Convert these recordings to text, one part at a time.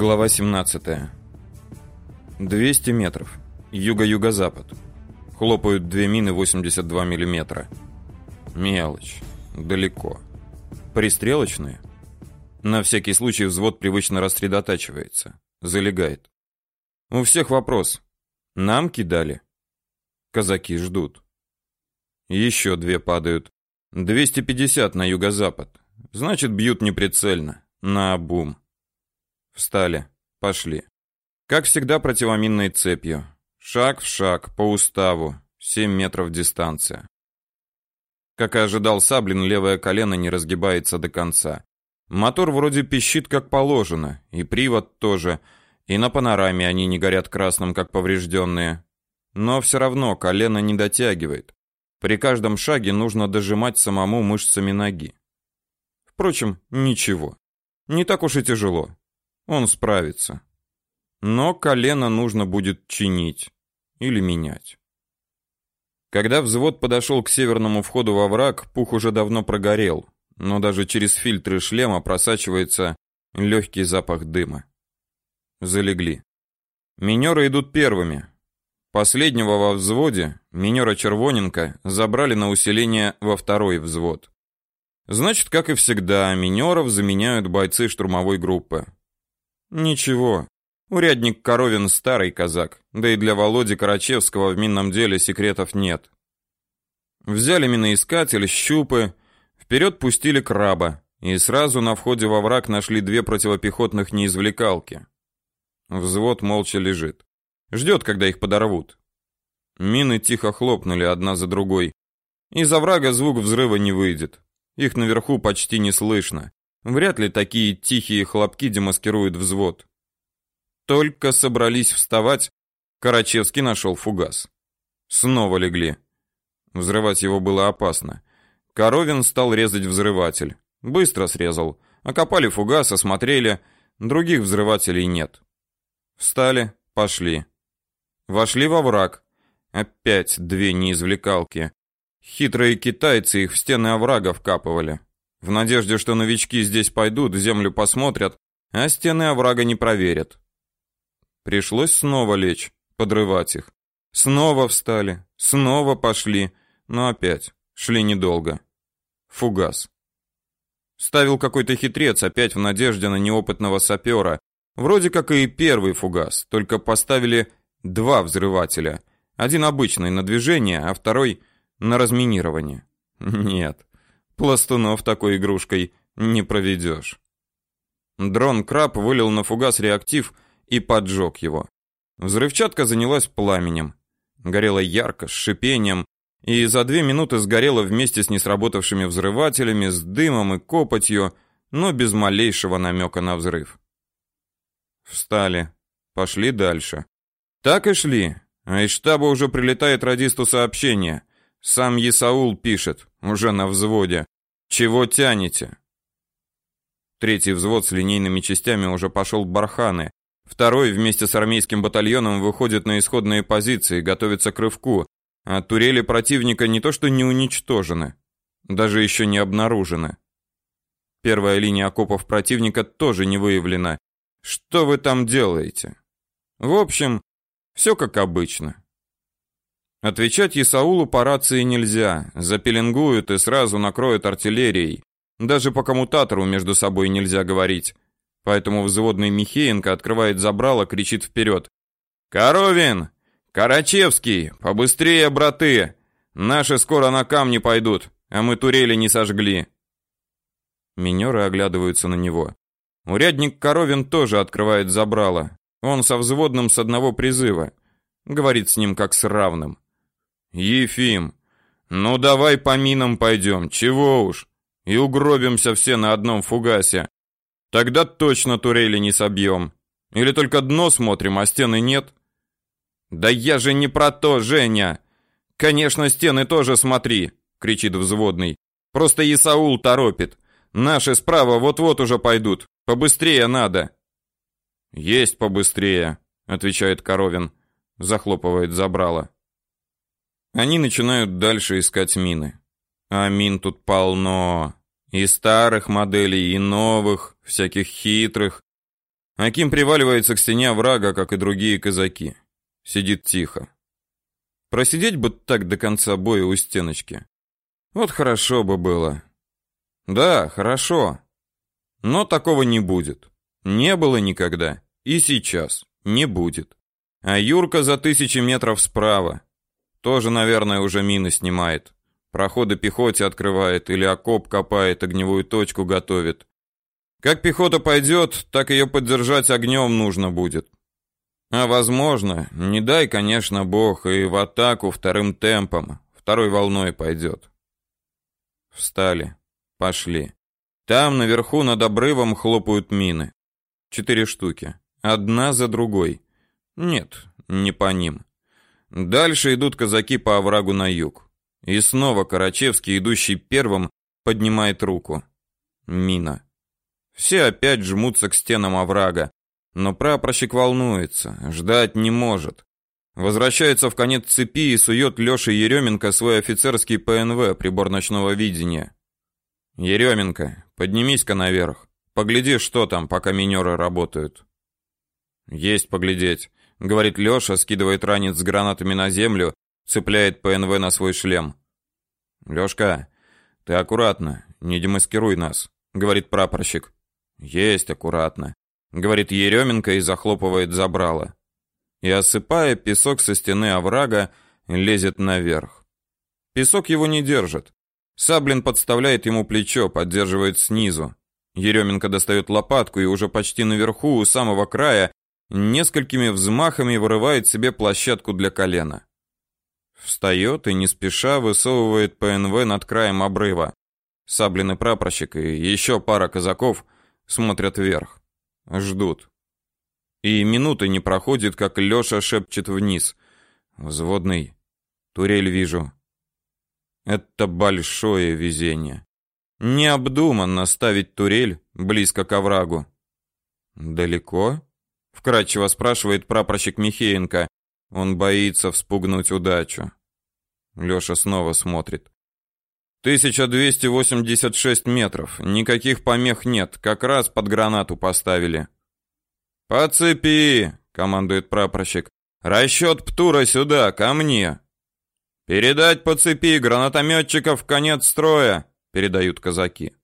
Глава 17. 200 метров. Юго-юго-запад. Хлопают две мины 82 миллиметра. Мелочь. Далеко. Пристрелочные? На всякий случай взвод привычно рассредотачивается. Залегает. У всех вопрос. Нам кидали? Казаки ждут. Еще две падают. 250 на юго-запад. Значит, бьют неприцельно. На обум. Встали. Пошли. Как всегда, противоминной цепью. Шаг в шаг, по уставу. 7 метров дистанция. Как и ожидал Саблин, левое колено не разгибается до конца. Мотор вроде пищит как положено, и привод тоже, и на панораме они не горят красным, как поврежденные. Но все равно колено не дотягивает. При каждом шаге нужно дожимать самому мышцами ноги. Впрочем, ничего. Не так уж и тяжело. Он справится. Но колено нужно будет чинить или менять. Когда взвод подошел к северному входу во враг, пух уже давно прогорел, но даже через фильтры шлема просачивается легкий запах дыма. Залегли. Минеры идут первыми. Последнего во взводе, минера Червоненко, забрали на усиление во второй взвод. Значит, как и всегда, минеров заменяют бойцы штурмовой группы. Ничего. Урядник Коровин старый казак, да и для Володи Карачевского в минном деле секретов нет. Взяли миноискатель, щупы, вперед пустили краба, и сразу на входе во враг нашли две противопехотных неизвлекалки. Взвод молча лежит. Ждет, когда их подорвут. Мины тихо хлопнули одна за другой. Из врага звук взрыва не выйдет. Их наверху почти не слышно. Вряд ли такие тихие хлопки демаскируют взвод. Только собрались вставать, Карачевский нашел фугас. Снова легли. Взрывать его было опасно. Коровин стал резать взрыватель. Быстро срезал. Окопали фугас, осмотрели. Других взрывателей нет. Встали, пошли. Вошли во враг. Опять две неизвлекалки. Хитрые китайцы их в стены оврага вкапывали. В надежде, что новички здесь пойдут, землю посмотрят, а стены оврага не проверят. Пришлось снова лечь, подрывать их. Снова встали, снова пошли, но опять шли недолго. Фугас. Ставил какой-то хитрец опять в надежде на неопытного сапера. Вроде как и первый фугас, только поставили два взрывателя. Один обычный на движение, а второй на разминирование. Нет. Пластунов такой игрушкой не проведешь. Дрон Краб вылил на фугас реактив и поджег его. Взрывчатка занялась пламенем. Горела ярко, с шипением, и за две минуты сгорела вместе с несработавшими взрывателями, с дымом и копотью, но без малейшего намека на взрыв. Встали, пошли дальше. Так и шли, а из штаба уже прилетает радисту сообщение. Сам Исаул пишет, уже на взводе. Чего тянете? Третий взвод с линейными частями уже пошел к Барханы. Второй вместе с армейским батальоном выходит на исходные позиции, готовится к рывку. А турели противника не то что не уничтожены, даже еще не обнаружены. Первая линия окопов противника тоже не выявлена. Что вы там делаете? В общем, все как обычно. Отвечать Исаулу по рации нельзя, запеленгуют и сразу накроют артиллерией. Даже по коммутатору между собой нельзя говорить. Поэтому взводный Михеенко открывает забрало, кричит вперед. «Коровин! Карачевский! Побыстрее, браты! Наши скоро на камни пойдут, а мы турели не сожгли!» Минеры оглядываются на него. Урядник Коровин тоже открывает забрало. Он со взводным с одного призыва. Говорит с ним как с равным. Ефим, ну давай по минам пойдем, чего уж, и угробимся все на одном фугасе. Тогда точно турели не собьем. Или только дно смотрим, а стены нет? Да я же не про то, Женя. Конечно, стены тоже смотри, кричит взводный. Просто Исаул торопит. Наши справа вот-вот уже пойдут. Побыстрее надо. Есть побыстрее, отвечает Коровин, захлопывает забрало. Они начинают дальше искать мины. А мин тут полно. И старых моделей, и новых, всяких хитрых. Аким приваливается к стене врага, как и другие казаки. Сидит тихо. Просидеть бы так до конца боя у стеночки. Вот хорошо бы было. Да, хорошо. Но такого не будет. Не было никогда. И сейчас не будет. А Юрка за тысячи метров справа. Тоже, наверное, уже мины снимает. Проходы пехоте открывает или окоп копает, огневую точку готовит. Как пехота пойдет, так ее поддержать огнем нужно будет. А возможно, не дай, конечно, бог, и в атаку вторым темпом, второй волной пойдет. Встали, пошли. Там наверху над обрывом хлопают мины. Четыре штуки, одна за другой. Нет, не по ним. Дальше идут казаки по оврагу на юг. И снова Карачевский, идущий первым, поднимает руку. Мина. Все опять жмутся к стенам оврага, но прапорщик волнуется, ждать не может. Возвращается в конец цепи и сует Лёше Еременко свой офицерский ПНВ, прибор ночного видения. Еременко, поднимись-ка наверх. Погляди, что там, пока минеры работают. Есть поглядеть, говорит Лёша, скидывает ранец с гранатами на землю, цепляет ПНВ на свой шлем. Лёшка, ты аккуратно, не демаскируй нас, говорит прапорщик. Есть аккуратно, говорит Еременко и захлопывает забрало. И осыпая песок со стены оврага, лезет наверх. Песок его не держит. Саблин подставляет ему плечо, поддерживает снизу. Еременко достает лопатку и уже почти наверху, у самого края, несколькими взмахами вырывает себе площадку для колена. Встает и не спеша высовывает ПНВ над краем обрыва. Саблин и прапорщик и еще пара казаков – смотрят вверх, ждут. И минуты не проходит, как Лёша шепчет вниз: "Взводный, турель вижу". Это большое везение. Необдуманно ставить турель близко к оврагу. Далеко? Вкратчиво спрашивает прапорщик Михеенко. Он боится вспугнуть удачу. Лёша снова смотрит. 1286 метров. Никаких помех нет. Как раз под гранату поставили. По цепи, командует прапорщик. Расчет Птура сюда, ко мне. Передать по цепи гранатометчиков конец строя, передают казаки.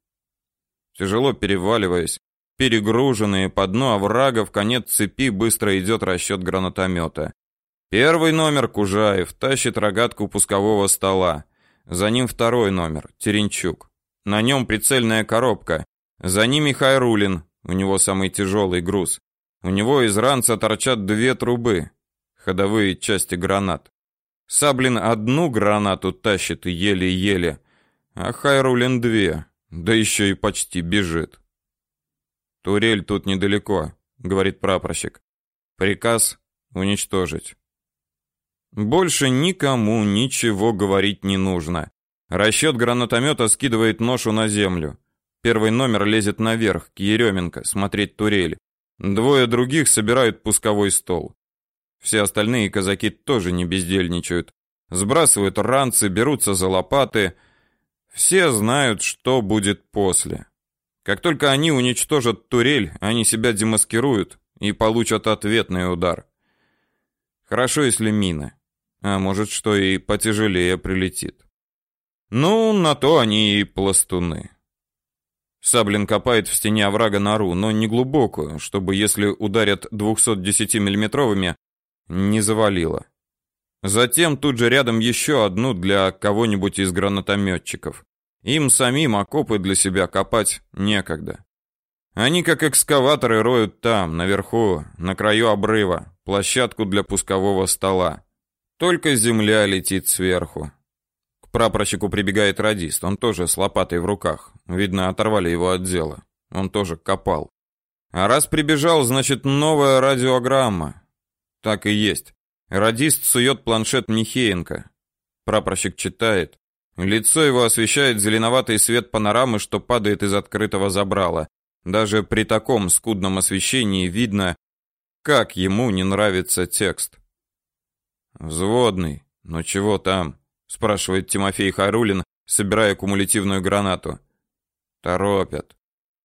Тяжело переваливаясь, перегруженные по дну оврага в конец цепи быстро идет расчет гранатомета. Первый номер Кужаев тащит рогатку пускового стола. За ним второй номер, Теренчук. На нем прицельная коробка. За ними Хайрулин, у него самый тяжелый груз. У него из ранца торчат две трубы, ходовые части гранат. Саблин одну гранату тащит еле-еле, а Хайрулин две, да еще и почти бежит. Турель тут недалеко, говорит прапорщик. Приказ уничтожить. Больше никому ничего говорить не нужно. Расчет гранатомета скидывает ношу на землю. Первый номер лезет наверх, к Еременко, смотреть турель. Двое других собирают пусковой стол. Все остальные казаки тоже не бездельничают. Сбрасывают ранцы, берутся за лопаты. Все знают, что будет после. Как только они уничтожат турель, они себя демаскируют и получат ответный удар. Хорошо, если мина а может, что и потяжелее прилетит. Ну, на то они и пластуны. Саблин копает в стене оврага нору, но не глубокую, чтобы если ударят 210 миллиметровыми, не завалило. Затем тут же рядом еще одну для кого-нибудь из гранатометчиков. Им самим окопы для себя копать некогда. Они как экскаваторы роют там, наверху, на краю обрыва, площадку для пускового стола. Только земля летит сверху. К прапорщику прибегает радист, он тоже с лопатой в руках. Видно, оторвали его от дела. Он тоже копал. А раз прибежал, значит, новая радиограмма. Так и есть. Радист сует планшет Михеенко. Прапорщик читает. Лицо его освещает зеленоватый свет панорамы, что падает из открытого забрала. Даже при таком скудном освещении видно, как ему не нравится текст. Взводный. Ну чего там? спрашивает Тимофей Харулин, собирая кумулятивную гранату. Торопят.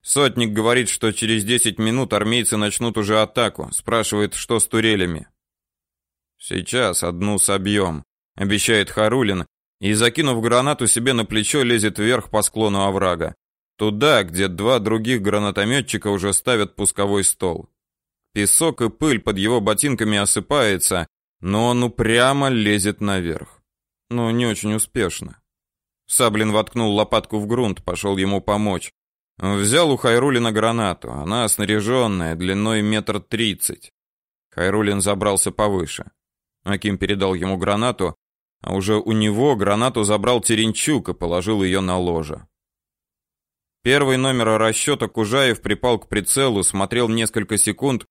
Сотник говорит, что через 10 минут армейцы начнут уже атаку. Спрашивает, что с турелями. Сейчас одну собьем», — обещает Харулин, и закинув гранату себе на плечо, лезет вверх по склону оврага. Туда, где два других гранатометчика уже ставят пусковой стол. Песок и пыль под его ботинками осыпается, но он упрямо лезет наверх. Но не очень успешно. Саблин воткнул лопатку в грунт, пошел ему помочь. Взял у Хайрулина гранату. Она снаряженная, длиной метр тридцать. Хайрулин забрался повыше. Аким передал ему гранату, а уже у него гранату забрал Теренчук и положил ее на ложе. Первый номер расчета Кужаев припал к прицелу, смотрел несколько секунд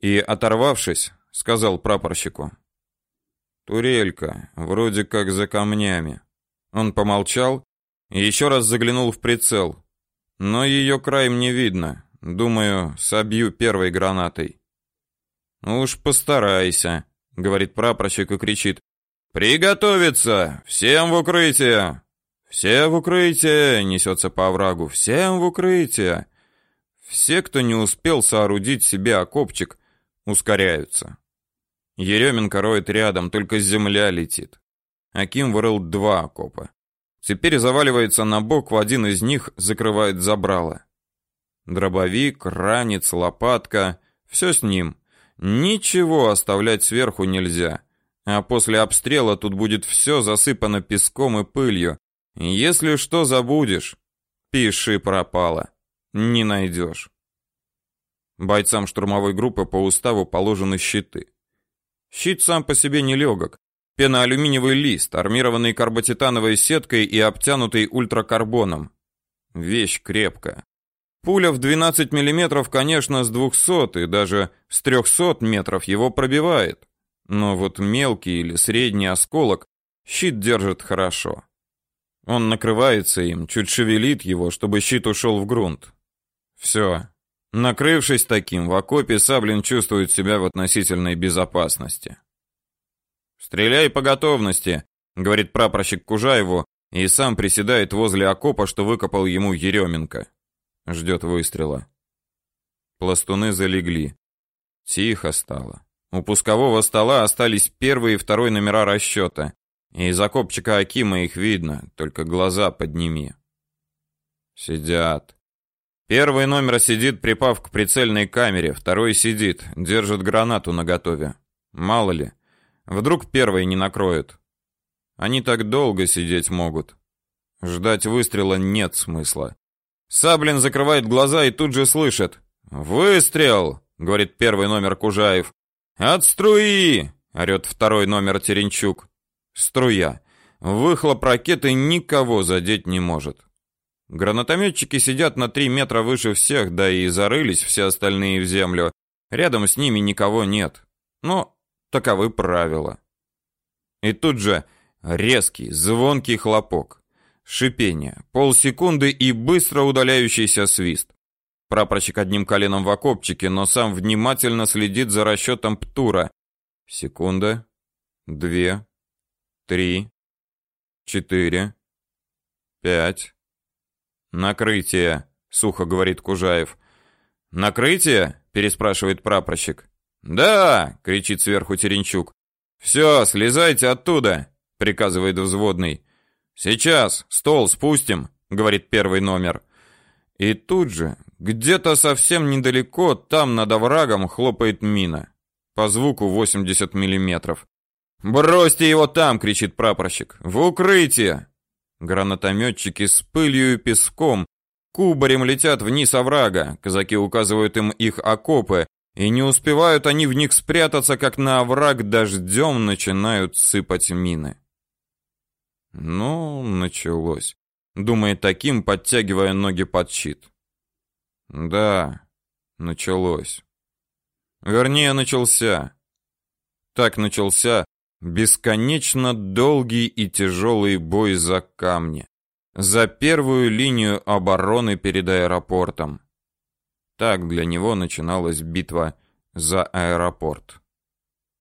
и, оторвавшись, сказал прапорщику: "Турелька, вроде как за камнями". Он помолчал и еще раз заглянул в прицел. Но ее краем не видно. Думаю, собью первой гранатой. Уж постарайся, говорит прапорщик и кричит: "Приготовиться! Всем в укрытие!" Все в укрытие, несется по оврагу. Всем в укрытие. Все, кто не успел соорудить себе окопчик, ускоряются. Еременко роет рядом, только земля летит. Аким вырыл два окопа. Теперь заваливается на бок, в один из них закрывает забрало. Дробовик, ранец, лопатка все с ним. Ничего оставлять сверху нельзя. А после обстрела тут будет все засыпано песком и пылью. Если что забудешь, пиши пропало. Не найдешь. Бойцам штурмовой группы по уставу положены щиты. Щит сам по себе не легок. Пеноалюминиевый лист, армированный карботитановой сеткой и обтянутый ультракарбоном. Вещь крепкая. Пуля в 12 мм, конечно, с 200 и даже с 300 метров его пробивает. Но вот мелкий или средний осколок щит держит хорошо. Он накрывается им, чуть шевелит его, чтобы щит ушел в грунт. Все. Накрывшись таким, в окопе Саблин чувствует себя в относительной безопасности. Стреляй по готовности, говорит прапорщик Кужаеву и сам приседает возле окопа, что выкопал ему Еременко. Ждет выстрела. Пластуны залегли. Тихо стало. У пускового стола остались первый и второй номера расчета. И из окопчика Акима их видно, только глаза подними. Сидят. Первый номер сидит, припав к прицельной камере, второй сидит, держит гранату наготове. Мало ли, вдруг первый не накроет. Они так долго сидеть могут. Ждать выстрела нет смысла. Саблин закрывает глаза и тут же слышит: "Выстрел!" говорит первый номер Кужаев. "От струи!" орет второй номер Теренчук. Струя. Выхлоп ракеты никого задеть не может. Гранатометчики сидят на три метра выше всех, да и зарылись все остальные в землю. Рядом с ними никого нет. Но таковы правила. И тут же резкий, звонкий хлопок, шипение, полсекунды и быстро удаляющийся свист. Прапорщик одним коленом в окопчике, но сам внимательно следит за расчетом Птура. Секунда, две, три, четыре, пять. Накрытие, сухо говорит Кужаев. Накрытие? переспрашивает прапорщик. Да, кричит сверху Теренчук. Все, слезайте оттуда, приказывает взводный. Сейчас стол спустим, говорит первый номер. И тут же, где-то совсем недалеко, там над оврагом хлопает мина. По звуку 80 миллиметров. «Бросьте его там!» — кричит прапорщик. «В укрытие!» Гранатометчики с пылью и песком кубарем летят вниз оврага. Казаки указывают им их окопы, и не успевают они в них спрятаться, как на овраг дождем начинают сыпать мины. Ну, началось. Думает таким, подтягивая ноги под щит. Да, началось. Вернее, начался. Так начался Бесконечно долгий и тяжелый бой за камни, за первую линию обороны перед аэропортом. Так для него начиналась битва за аэропорт.